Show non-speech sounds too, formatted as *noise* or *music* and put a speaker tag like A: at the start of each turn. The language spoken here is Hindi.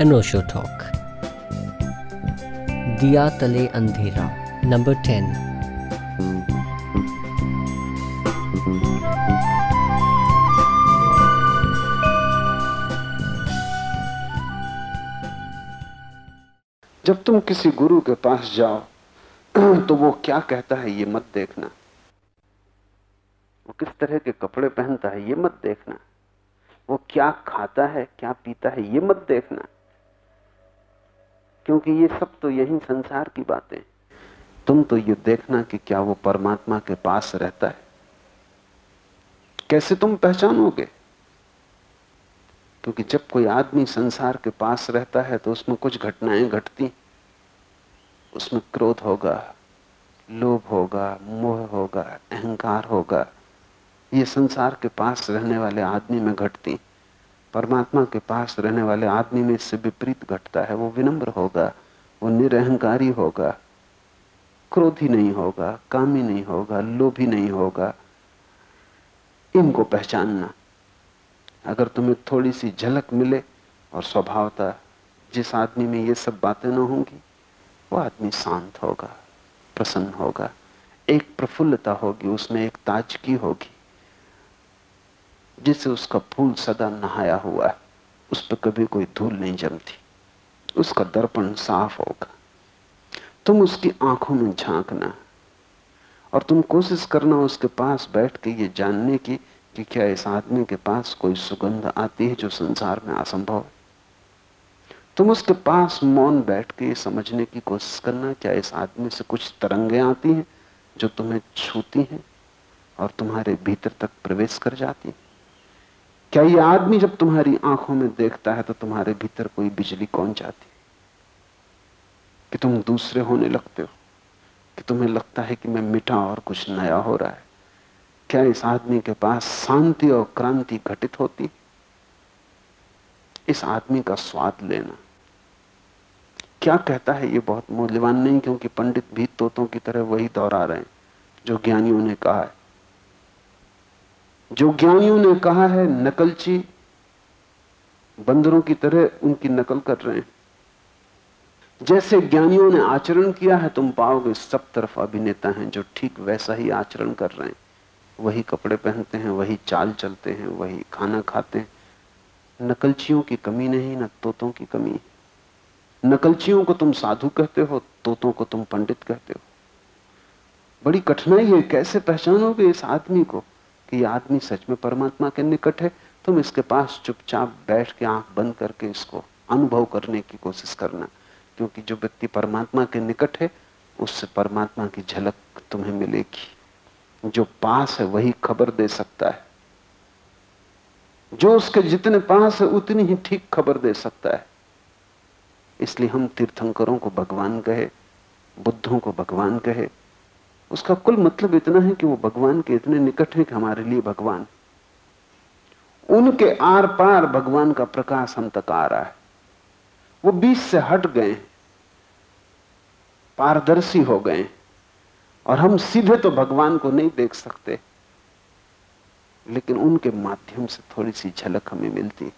A: अनोशो टॉक दिया तले अंधेरा नंबर टेन
B: जब तुम किसी गुरु के पास जाओ *clears throat* तो वो क्या कहता है ये मत देखना। वो किस तरह के कपड़े पहनता है ये मत देखना। वो क्या खाता है, क्या पीता है ये मत देखना। क्योंकि ये सब तो यही संसार की बातें तुम तो ये देखना कि क्या वो परमात्मा के पास रहता है। कैसे तुम पहचानोगे? क्योंकि जब कोई आदमी संसार के पास रहता है तो उसमें कुछ घटनाएँ घटती उसमें क्रोध होगा, लोभ होगा, मोह होगा, अहंकार होगा। ये संसार के पास रहने वाले आदमी में घटती परमात्मा के पास रहने वाले आदमी में इससे विपरीत घटता है, वो विनम्र होगा, वो निरहंकारी होगा, क्रोधी नहीं होगा, कामी नहीं होगा, लोभी नहीं होगा। इनको पहचानना, अगर तुम्हें थोड़ी सी झलक मिले और स्वभावता, जिस आदमी में ये सब बातें ना होंगी, वो आदमी शांत होगा, प्रसन्न होगा, एक प्रफुल्लता होगी, उसमें एक ताजगी होगी। जिसे उसका फूल सदा नहाया हुआ है, उस पर कभी कोई धूल नहीं जमती। उसका दर्पण साफ़ होगा। तुम उसकी आँखों में झांकना और तुम कोशिश करना उसके पास बैठ के ये जानने की कि क्या इस आदमी के पास कोई सुगंध आती है जो संसार में असंभव है। तुम उसके पास मौन बैठ के ये समझने की कोशिश करना क्या इस आदमी से कुछ तरंगे आती हैं जो तुम्हें छूती हैं और तुम्हारे भीतर तक प्रवेश कर जाती हैं। क्या ये आदमी जब तुम्हारी आँखों में देखता है तो तुम्हारे भीतर कोई बिजली कौन जाती? कि तुम दूसरे होने लगते हो? कि तुम्हें लगता है कि मैं मिटा और कुछ नया हो रहा है? क्या इस आदमी के पास शांति और क्रांति घटित होती? इस आदमी का स्वाद लेना। क्या कहता है ये बहुत मूल्यवान नहीं, क्योंकि पंडित भी तोतों की तरह वही दोहरा रहे हैं, जो ज्ञानियों ने कहा है। जो ज्ञानियों ने कहा है, नकलची, बंदरों की तरह उनकी नकल कर रहे हैं। जैसे ज्ञानियों ने आचरण किया है, तुम पाओगे सब तरफ़ अभिनेता हैं जो ठीक वैसा ही आचरण कर रहे हैं। वही कपड़े पहनते हैं, वही चाल चलते हैं, वही खाना खाते हैं। नकलचियों की कमी नहीं, न तोतों की कमी नकलचियों को तुम साधु कहते हो, तोतों को तुम पंडित कहते हो। बड़ी कठिनाई है, कैसे पहचानोगे इस आदमी को? कि यह आदमी सच में परमात्मा के निकट है, तुम इसके पास चुपचाप बैठ के आँख बंद करके इसको अनुभव करने की कोशिश करना। क्योंकि जो व्यक्ति परमात्मा के निकट है, उससे परमात्मा की झलक तुम्हें मिलेगी। जो पास है, वही खबर दे सकता है। जो उसके जितने पास है, उतनी ही ठीक खबर दे सकता है। इसलिए हम तीर्थंकरों को भगवान कहे, बुद्धों को भगवान कहे उसका कुल मतलब इतना है कि वो भगवान के इतने निकट है कि हमारे लिए भगवान। उनके आर पार भगवान का प्रकाश हम तक आ रहा है। वो बीच से हट गए पारदर्शी हो गए और हम सीधे तो भगवान को नहीं देख सकते, लेकिन उनके माध्यम से थोड़ी सी झलक हमें मिलती है।